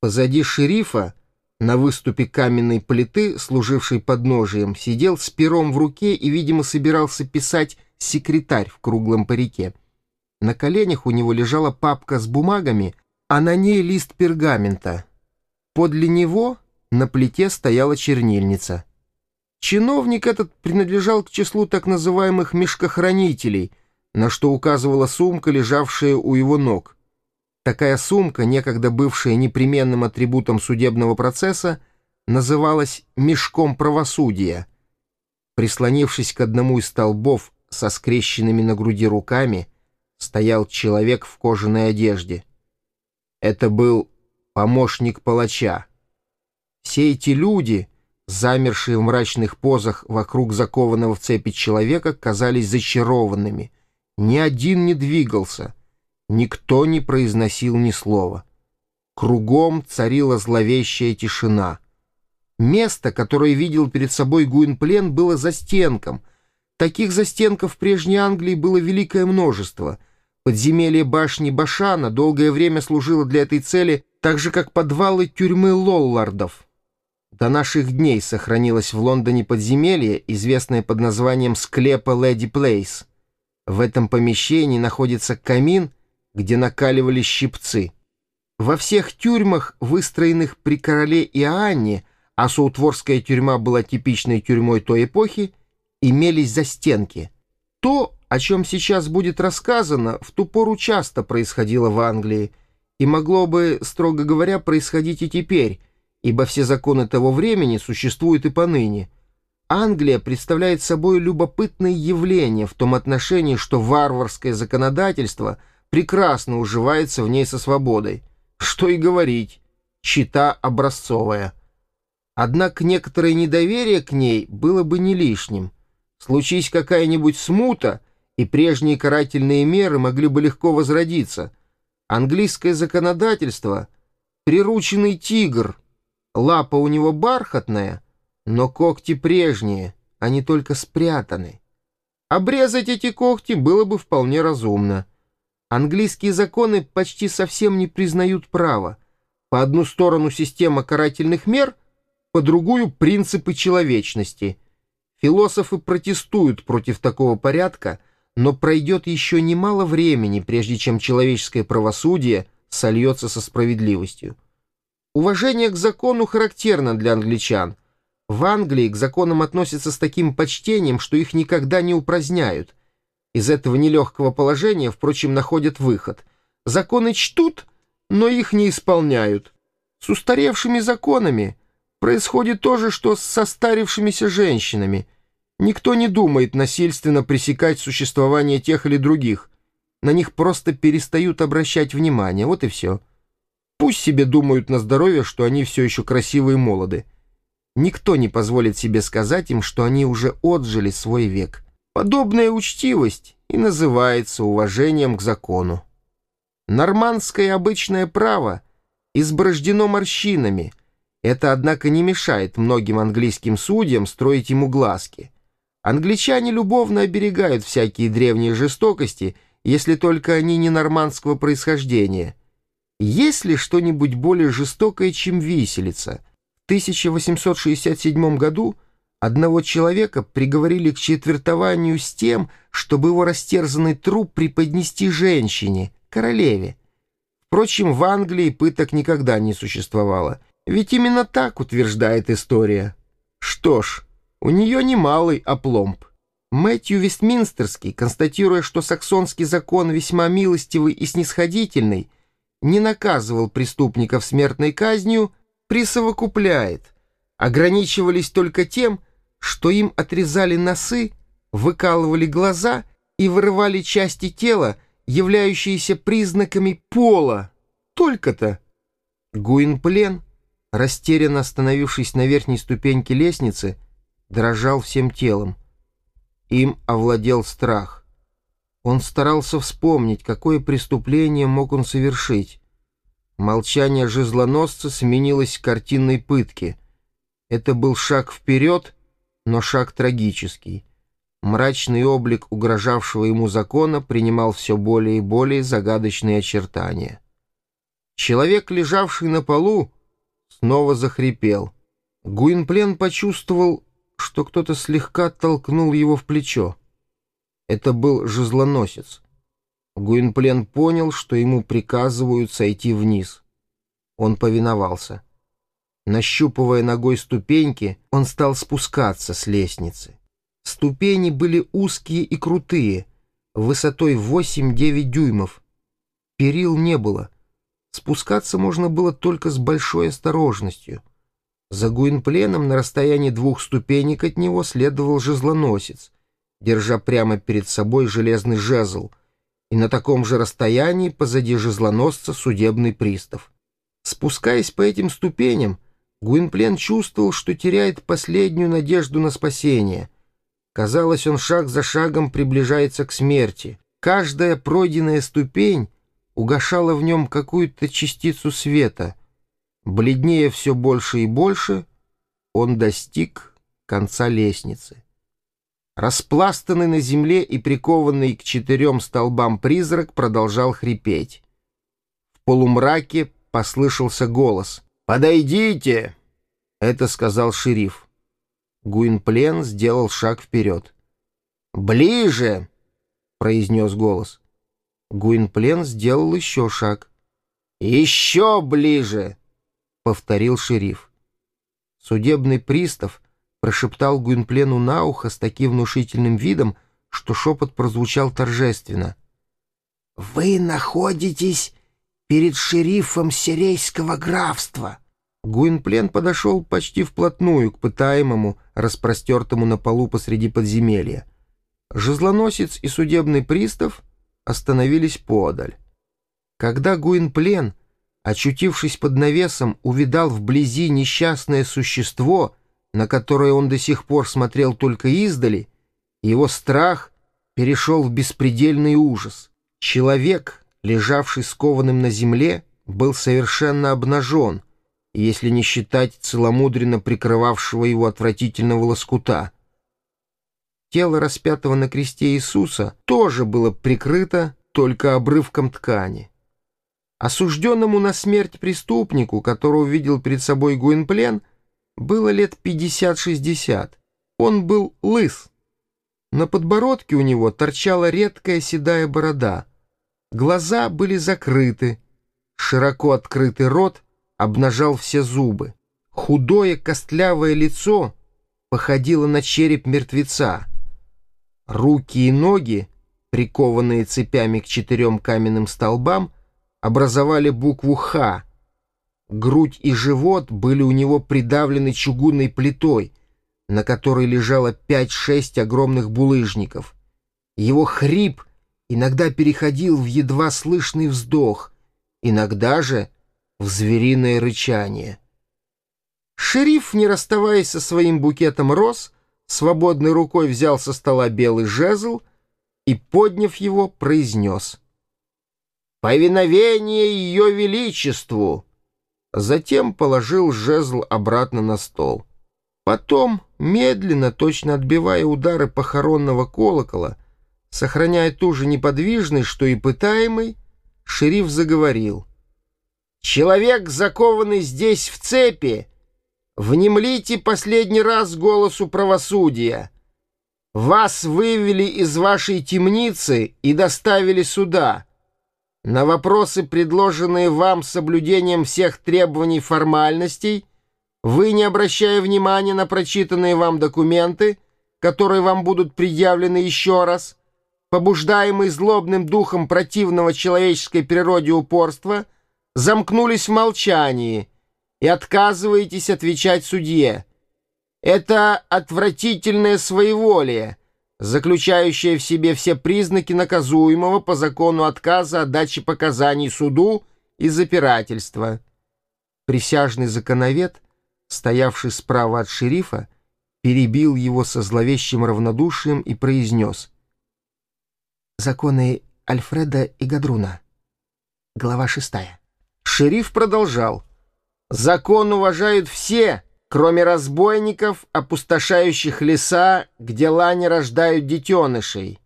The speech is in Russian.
Позади шерифа, на выступе каменной плиты, служившей подножием, сидел с пером в руке и, видимо, собирался писать секретарь в круглом парике. На коленях у него лежала папка с бумагами, а на ней лист пергамента. Подле него на плите стояла чернильница. Чиновник этот принадлежал к числу так называемых мешкохранителей, на что указывала сумка, лежавшая у его ног. Такая сумка, некогда бывшая непременным атрибутом судебного процесса, называлась «мешком правосудия». Прислонившись к одному из столбов со скрещенными на груди руками, стоял человек в кожаной одежде. Это был помощник палача. Все эти люди, замершие в мрачных позах вокруг закованного в цепи человека, казались зачарованными. Ни один не двигался, никто не произносил ни слова. Кругом царила зловещая тишина. Место, которое видел перед собой Гуинплен, было застенком — Таких застенков в прежней Англии было великое множество. Подземелье башни Башана долгое время служило для этой цели, так же, как подвалы тюрьмы Лоллардов. До наших дней сохранилось в Лондоне подземелье, известное под названием «Склепа Леди Плейс». В этом помещении находится камин, где накаливали щипцы. Во всех тюрьмах, выстроенных при короле Иоанне, а Саутворская тюрьма была типичной тюрьмой той эпохи, имелись застенки. То, о чем сейчас будет рассказано, в ту пору часто происходило в Англии и могло бы, строго говоря, происходить и теперь, ибо все законы того времени существуют и поныне. Англия представляет собой любопытное явление в том отношении, что варварское законодательство прекрасно уживается в ней со свободой. Что и говорить, чита образцовая. Однако некоторое недоверие к ней было бы не лишним. Случись какая-нибудь смута, и прежние карательные меры могли бы легко возродиться. Английское законодательство — прирученный тигр. Лапа у него бархатная, но когти прежние, они только спрятаны. Обрезать эти когти было бы вполне разумно. Английские законы почти совсем не признают права. По одну сторону система карательных мер, по другую — принципы человечности — Философы протестуют против такого порядка, но пройдет еще немало времени, прежде чем человеческое правосудие сольется со справедливостью. Уважение к закону характерно для англичан. В Англии к законам относятся с таким почтением, что их никогда не упраздняют. Из этого нелегкого положения, впрочем, находят выход. Законы чтут, но их не исполняют. С устаревшими законами – Происходит то же, что с состарившимися женщинами. Никто не думает насильственно пресекать существование тех или других. На них просто перестают обращать внимание, вот и все. Пусть себе думают на здоровье, что они все еще красивы и молоды. Никто не позволит себе сказать им, что они уже отжили свой век. Подобная учтивость и называется уважением к закону. Нормандское обычное право изброждено морщинами — это, однако, не мешает многим английским судьям строить ему глазки. Англичане любовно оберегают всякие древние жестокости, если только они не нормандского происхождения. Есть ли что-нибудь более жестокое, чем виселица? В 1867 году одного человека приговорили к четвертованию с тем, чтобы его растерзанный труп преподнести женщине, королеве. Впрочем, в Англии пыток никогда не существовало — ведь именно так утверждает история. Что ж, у нее немалый опломб. Мэтью Вестминстерский, констатируя, что саксонский закон весьма милостивый и снисходительный, не наказывал преступников смертной казнью, присовокупляет. Ограничивались только тем, что им отрезали носы, выкалывали глаза и вырывали части тела, являющиеся признаками пола. Только-то. Гуинплен растерянно остановившись на верхней ступеньке лестницы, дрожал всем телом. Им овладел страх. Он старался вспомнить, какое преступление мог он совершить. Молчание жезлоносца сменилось картинной пытки. Это был шаг вперед, но шаг трагический. Мрачный облик угрожавшего ему закона принимал все более и более загадочные очертания. Человек, лежавший на полу, снова захрипел. Гуинплен почувствовал, что кто-то слегка толкнул его в плечо. Это был жезлоносец. Гуинплен понял, что ему приказывают сойти вниз. Он повиновался. Нащупывая ногой ступеньки, он стал спускаться с лестницы. Ступени были узкие и крутые, высотой 8-9 дюймов. Перил не было. Спускаться можно было только с большой осторожностью. За Гуинпленом на расстоянии двух ступенек от него следовал жезлоносец, держа прямо перед собой железный жезл, и на таком же расстоянии позади жезлоносца судебный пристав. Спускаясь по этим ступеням, Гуинплен чувствовал, что теряет последнюю надежду на спасение. Казалось, он шаг за шагом приближается к смерти. Каждая пройденная ступень угошала в нем какую-то частицу света. Бледнее все больше и больше, он достиг конца лестницы. Распластанный на земле и прикованный к четырем столбам призрак продолжал хрипеть. В полумраке послышался голос. «Подойдите!» — это сказал шериф. Гуинплен сделал шаг вперед. «Ближе!» — произнес голос. Гуинплен сделал еще шаг. «Еще ближе!» — повторил шериф. Судебный пристав прошептал Гуинплену на ухо с таким внушительным видом, что шепот прозвучал торжественно. «Вы находитесь перед шерифом Сирейского графства!» Гуинплен подошел почти вплотную к пытаемому, распростертому на полу посреди подземелья. Жезлоносец и судебный пристав остановились подаль. Когда Гуинплен, очутившись под навесом, увидал вблизи несчастное существо — на которое он до сих пор смотрел только издали, его страх перешел в беспредельный ужас. Человек, лежавший скованным на земле, был совершенно обнажен, если не считать целомудренно прикрывавшего его отвратительного лоскута. Тело распятого на кресте Иисуса тоже было прикрыто только обрывком ткани. Осужденному на смерть преступнику, которого видел перед собой Гуинплен, — было лет 50-60. Он был лыс. На подбородке у него торчала редкая седая борода. Глаза были закрыты. Широко открытый рот обнажал все зубы. Худое костлявое лицо походило на череп мертвеца. Руки и ноги, прикованные цепями к четырем каменным столбам, образовали букву «Х», Грудь и живот были у него придавлены чугунной плитой, на которой лежало пять-шесть огромных булыжников. Его хрип иногда переходил в едва слышный вздох, иногда же в звериное рычание. Шериф, не расставаясь со своим букетом роз, свободной рукой взял со стола белый жезл и, подняв его, произнес «Повиновение Ее Величеству!» Затем положил жезл обратно на стол. Потом, медленно, точно отбивая удары похоронного колокола, сохраняя ту же неподвижность, что и пытаемый, шериф заговорил. «Человек, закованный здесь в цепи, внемлите последний раз голосу правосудия. Вас вывели из вашей темницы и доставили сюда». На вопросы, предложенные вам соблюдением всех требований формальностей, вы, не обращая внимания на прочитанные вам документы, которые вам будут предъявлены еще раз, побуждаемый злобным духом противного человеческой природе упорства, замкнулись в молчании и отказываетесь отвечать судье. Это отвратительное своеволие — заключающая в себе все признаки наказуемого по закону отказа от дачи показаний суду и запирательства. Присяжный законовед, стоявший справа от шерифа, перебил его со зловещим равнодушием и произнес. «Законы Альфреда и Гадруна. Глава шестая». Шериф продолжал. «Закон уважают все, кроме разбойников, опустошающих леса, где лани рождают детенышей.